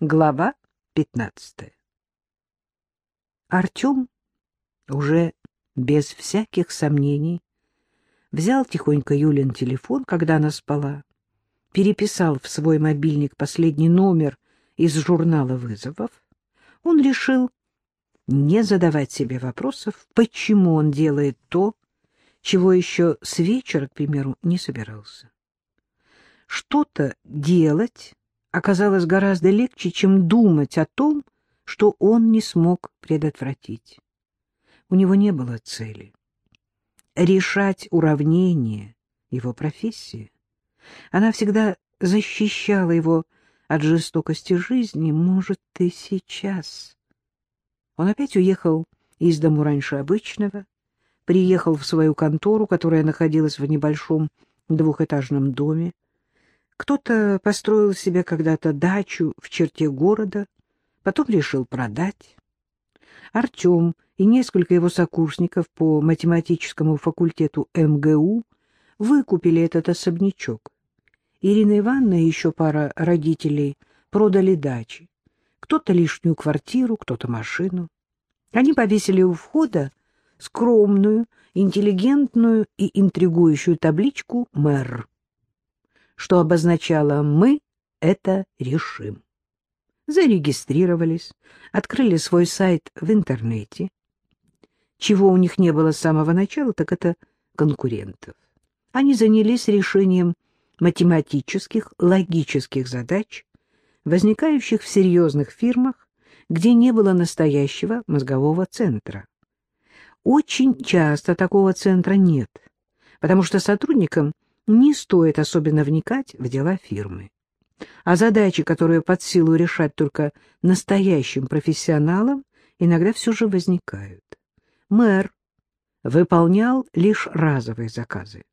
Глава 15 Артем уже без всяких сомнений взял тихонько Юлин телефон, когда она спала, переписал в свой мобильник последний номер из журнала вызовов. Он решил не задавать себе вопросов, почему он делает то, чего еще с вечера, к примеру, не собирался. Что-то делать оказалось гораздо легче, чем думать о том, что он не смог предотвратить. У него не было цели. Решать уравнение — его профессия. Она всегда защищала его от жестокости жизни, может, и сейчас. Он опять уехал из дому раньше обычного, приехал в свою контору, которая находилась в небольшом двухэтажном доме. Кто-то построил себе когда-то дачу в черте города, потом решил продать. Артем и несколько его сокурсников по математическому факультету МГУ выкупили этот особнячок. Ирина Ивановна и еще пара родителей продали дачи. Кто-то лишнюю квартиру, кто-то машину. Они повесили у входа скромную, интеллигентную и интригующую табличку «Мэр», что обозначало «Мы это решим». Зарегистрировались, открыли свой сайт в интернете. Чего у них не было с самого начала, так это конкурентов. Они занялись решением математических, логических задач, возникающих в серьезных фирмах, где не было настоящего мозгового центра. Очень часто такого центра нет, потому что сотрудникам не стоит особенно вникать в дела фирмы. А задачи, которые под силу решать только настоящим профессионалам, иногда все же возникают. Мэр выполнял лишь разовые заказы.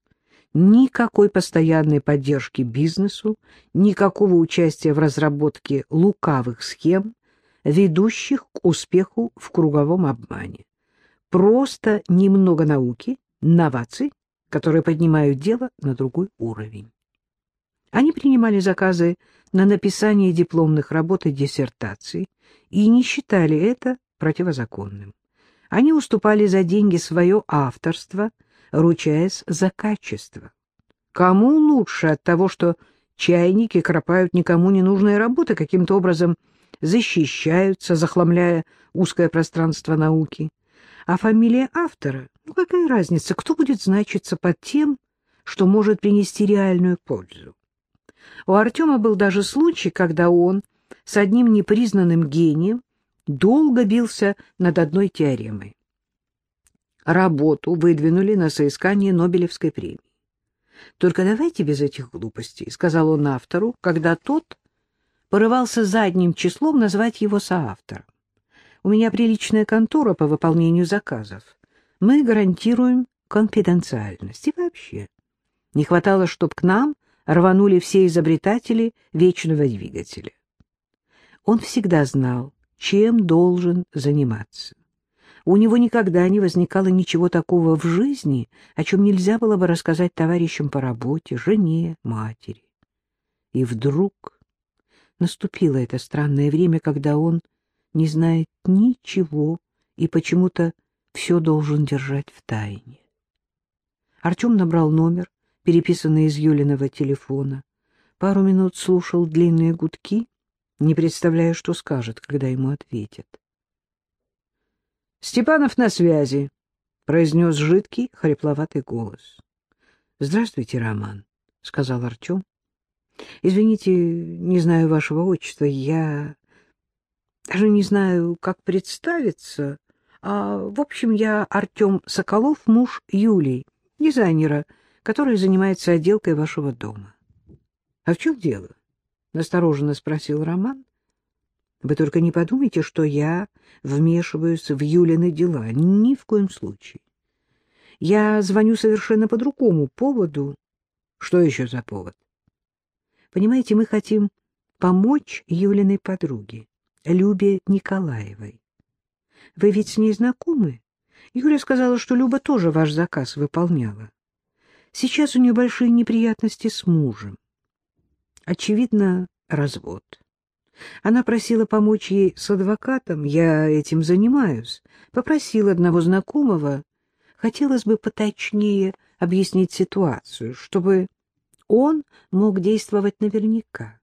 Никакой постоянной поддержки бизнесу, никакого участия в разработке лукавых схем, ведущих к успеху в круговом обмане. Просто немного науки, новаций, которые поднимают дело на другой уровень. Они принимали заказы на написание дипломных работ и диссертаций и не считали это противозаконным. Они уступали за деньги свое авторство, ручаясь за качество. Кому лучше от того, что чайники кропают никому не нужные работы, каким-то образом защищаются, захламляя узкое пространство науки? А фамилия автора, ну какая разница, кто будет значиться под тем, что может принести реальную пользу? У Артема был даже случай, когда он с одним непризнанным гением долго бился над одной теоремой. Работу выдвинули на соискание Нобелевской премии. «Только давайте без этих глупостей», — сказал он автору, когда тот порывался задним числом назвать его соавтором. У меня приличная контора по выполнению заказов. Мы гарантируем конфиденциальность. И вообще, не хватало, чтобы к нам рванули все изобретатели вечного двигателя. Он всегда знал, чем должен заниматься. У него никогда не возникало ничего такого в жизни, о чем нельзя было бы рассказать товарищам по работе, жене, матери. И вдруг наступило это странное время, когда он не знает ничего и почему-то все должен держать в тайне. Артем набрал номер, переписанный из Юлиного телефона, пару минут слушал длинные гудки, не представляя, что скажет, когда ему ответят. — Степанов на связи, — произнес жидкий, хрипловатый голос. — Здравствуйте, Роман, — сказал Артем. — Извините, не знаю вашего отчества, я даже не знаю, как представиться. А, в общем, я Артем Соколов, муж Юлии, дизайнера, который занимается отделкой вашего дома. — А в чем дело? — настороженно спросил Роман. — Вы только не подумайте, что я вмешиваюсь в Юлины дела. Ни в коем случае. Я звоню совершенно по другому поводу. Что еще за повод? Понимаете, мы хотим помочь Юлиной подруге. Любе Николаевой. Вы ведь с ней знакомы? Юля сказала, что Люба тоже ваш заказ выполняла. Сейчас у нее большие неприятности с мужем. Очевидно, развод. Она просила помочь ей с адвокатом, я этим занимаюсь. Попросила одного знакомого, хотелось бы поточнее объяснить ситуацию, чтобы он мог действовать наверняка.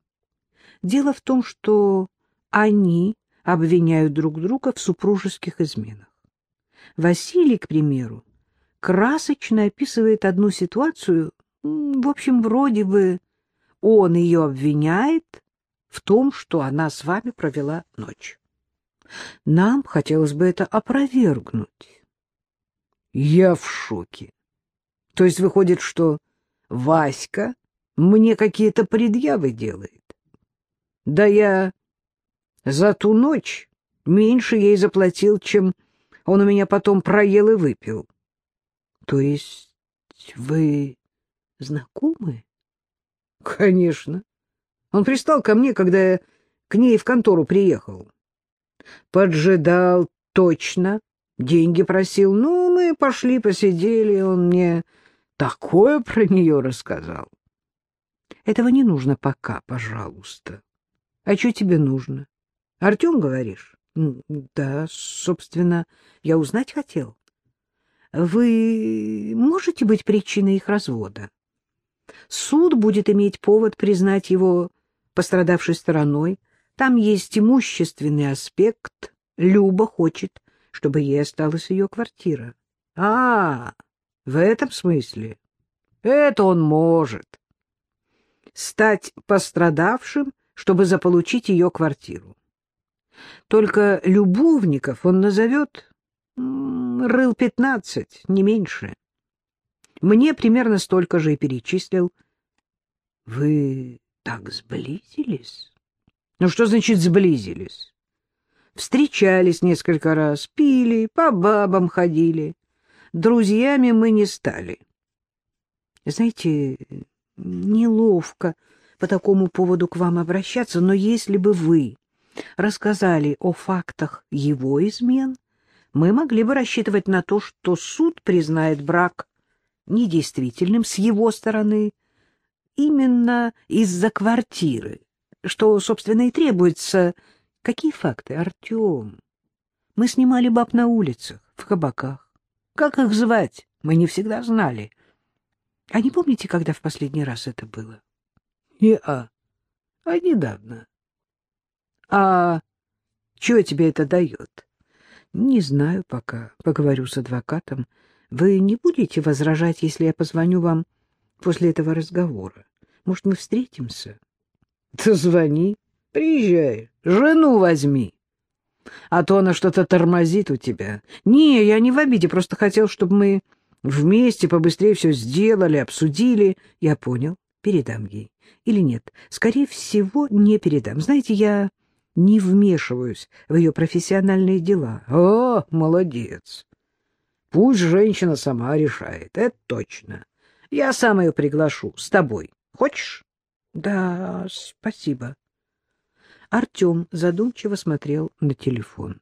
Дело в том, что они обвиняют друг друга в супружеских изменах. Василий, к примеру, красочно описывает одну ситуацию, в общем, вроде бы он ее обвиняет в том, что она с вами провела ночь. Нам хотелось бы это опровергнуть. Я в шоке. То есть выходит, что Васька мне какие-то предъявы делает. Да я за ту ночь меньше ей заплатил, чем он у меня потом проел и выпил. То есть вы знакомы? Конечно. Он пристал ко мне, когда я к ней в контору приехал. Поджидал точно, деньги просил. Ну, мы пошли, посидели, он мне такое про нее рассказал. Этого не нужно пока, пожалуйста. А что тебе нужно? Артем, говоришь? Да, собственно, я узнать хотел. Вы можете быть причиной их развода? Суд будет иметь повод признать его пострадавшей стороной. Там есть имущественный аспект. Люба хочет, чтобы ей осталась ее квартира. А, в этом смысле? Это он может. Стать пострадавшим, чтобы заполучить ее квартиру. Только любовников он назовет рыл пятнадцать, не меньше. Мне примерно столько же и перечислил. Вы так сблизились? Ну, что значит сблизились? Встречались несколько раз, пили, по бабам ходили. Друзьями мы не стали. Знаете, неловко по такому поводу к вам обращаться, но если бы вы рассказали о фактах его измен, мы могли бы рассчитывать на то, что суд признает брак недействительным с его стороны именно из-за квартиры, что, собственно, и требуется. Какие факты, Артем? Мы снимали баб на улицах, в кабаках. Как их звать, мы не всегда знали. А не помните, когда в последний раз это было? Не-а, а недавно. А что тебе это дает? Не знаю пока, поговорю с адвокатом. Вы не будете возражать, если я позвоню вам после этого разговора? Может, мы встретимся? Да звони, приезжай, жену возьми. А то она что-то тормозит у тебя. Не, я не в обиде, просто хотел, чтобы мы вместе побыстрее все сделали, обсудили. Я понял, передам ей. Или нет, скорее всего, не передам. Знаете, я не вмешиваюсь в ее профессиональные дела. О, молодец! Пусть женщина сама решает, это точно. Я сам ее приглашу, с тобой. Хочешь? Да, спасибо. Артем задумчиво смотрел на телефон.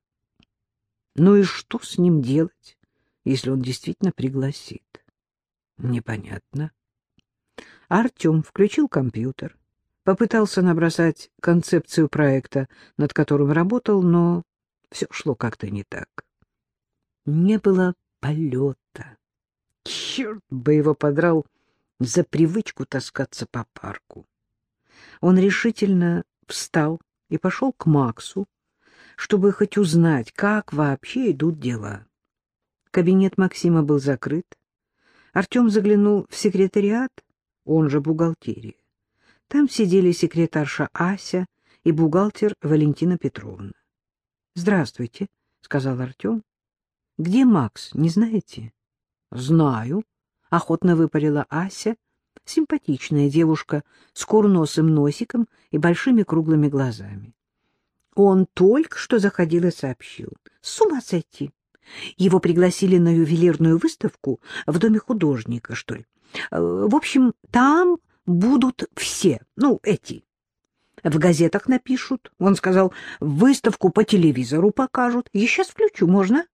Ну и что с ним делать, если он действительно пригласит? Непонятно. Артем включил компьютер, попытался набросать концепцию проекта, над которым работал, но все шло как-то не так. Не было полета. Черт бы его подрал за привычку таскаться по парку. Он решительно встал и пошел к Максу, чтобы хоть узнать, как вообще идут дела. Кабинет Максима был закрыт. Артем заглянул в секретариат, он же бухгалтерия. Там сидели секретарша Ася и бухгалтер Валентина Петровна. — Здравствуйте, — сказал Артем. — Где Макс, не знаете? — Знаю, — охотно выпалила Ася, симпатичная девушка с курносым носиком и большими круглыми глазами. Он только что заходил и сообщил. С ума сойти! Его пригласили на ювелирную выставку в Доме художника, что ли. Э, в общем, там будут все, ну, эти. В газетах напишут. Он сказал, выставку по телевизору покажут. Я сейчас включу, можно?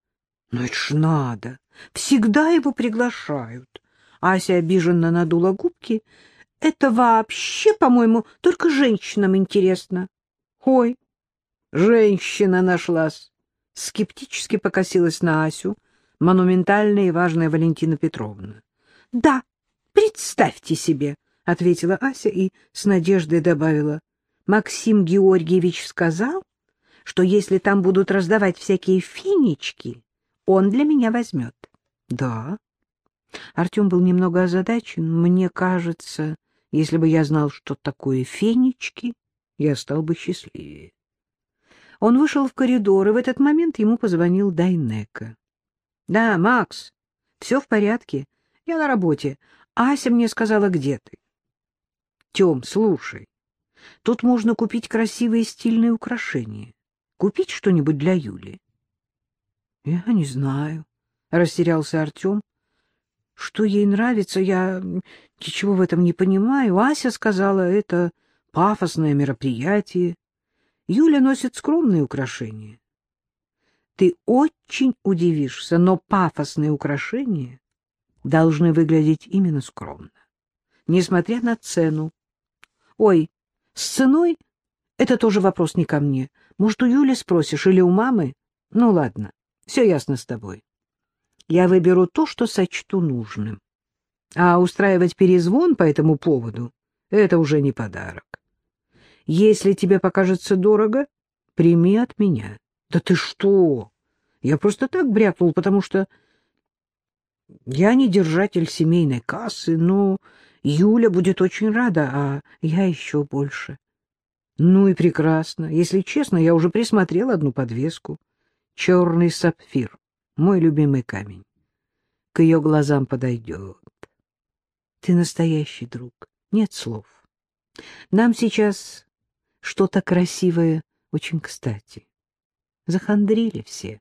Ну, это ж надо. Всегда его приглашают. Ася обиженно надула губки. Это вообще, по-моему, только женщинам интересно. Ой, женщина нашлась. Скептически покосилась на Асю монументальная и важная Валентина Петровна. — Да, представьте себе, — ответила Ася и с надеждой добавила. — Максим Георгиевич сказал, что если там будут раздавать всякие финички, он для меня возьмет. — Да. Артем был немного озадачен. Мне кажется, если бы я знал, что такое фенечки, я стал бы счастливее. Он вышел в коридор, и в этот момент ему позвонил Дайнека. — Да, Макс, все в порядке. Я на работе. Ася мне сказала, где ты. — Тем, слушай, тут можно купить красивые стильные украшения. Купить что-нибудь для Юли? — Я не знаю, — растерялся Артем. — Что ей нравится, я ничего в этом не понимаю. Ася сказала, это пафосное мероприятие. Юля носит скромные украшения. Ты очень удивишься, но пафосные украшения должны выглядеть именно скромно, несмотря на цену. Ой, с ценой это тоже вопрос не ко мне. Может, у Юли спросишь или у мамы? Ну, ладно, все ясно с тобой. Я выберу то, что сочту нужным. А устраивать перезвон по этому поводу — это уже не подарок. Если тебе покажется дорого, прими от меня. Да ты что? Я просто так брякнул, потому что я не держатель семейной кассы, но Юля будет очень рада, а я еще больше. Ну и прекрасно. Если честно, я уже присмотрел одну подвеску. Черный сапфир, мой любимый камень. К ее глазам подойдет. Ты настоящий друг, нет слов. Нам сейчас что-то красивое очень кстати. Захандрили все.